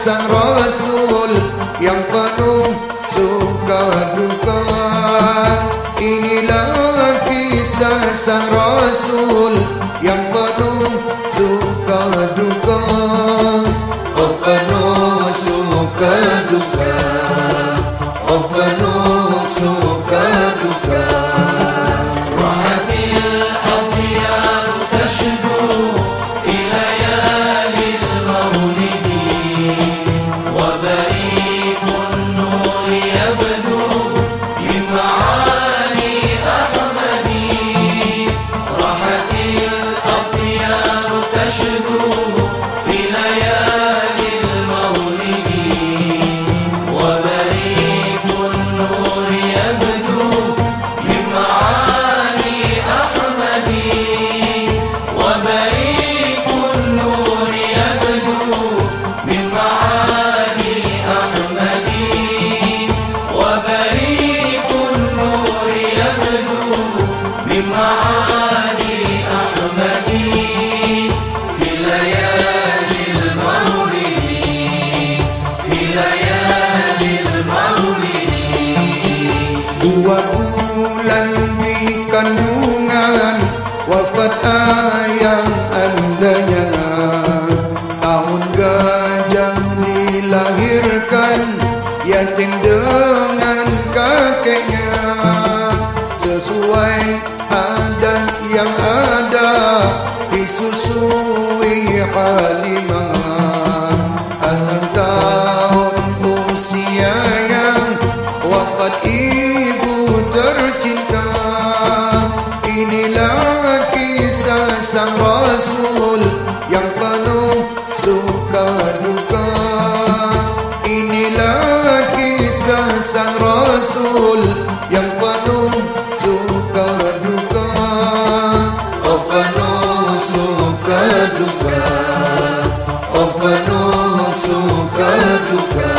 sang Rasul Kandungan Wafat ayah andanya Halimah Enam tahun usianya Wafat ibu tercinta. Inilah kisah sang Rasul Yang penuh suka duka. Inilah kisah sang Rasul Yang penuh suka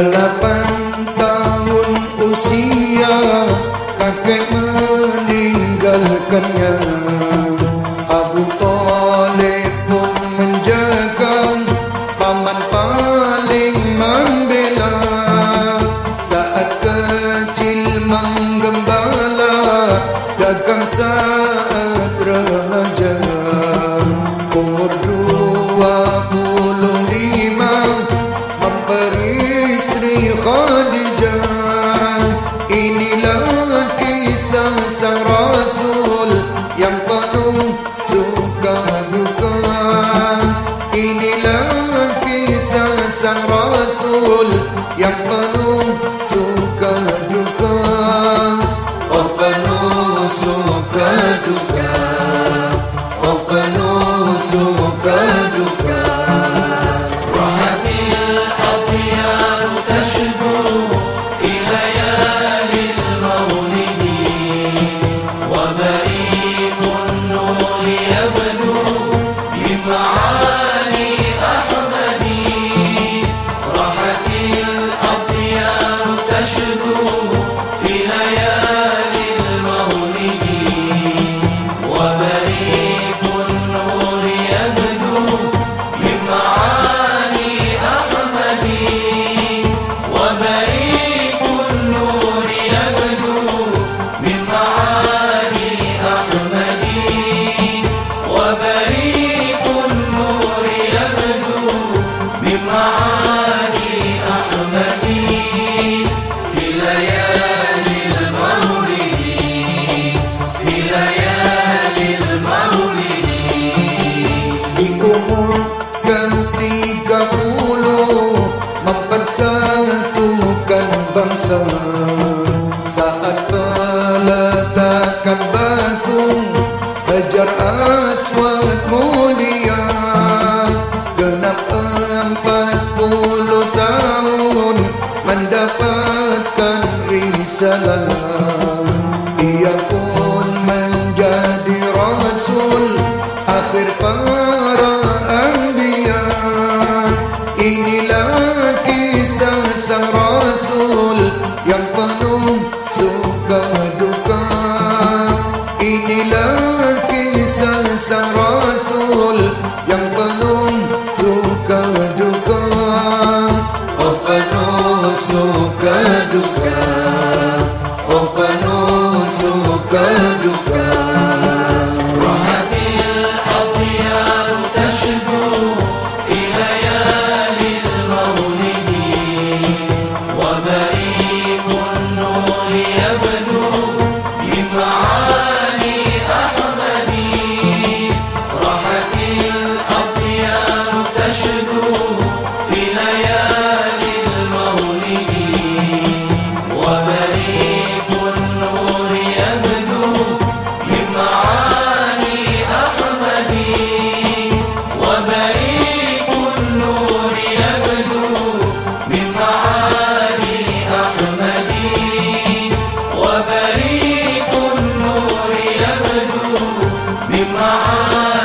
duka sang Rasul Yang penuh suka duka Inilah kisah sang Rasul Yang penuh batu Hajar aswad mulia. Genap empat puluh tahun Mendapatkan risalah. Ia pun menjadi rasul Akhir para suka duka Oh penuh suka duka وبريد معاك.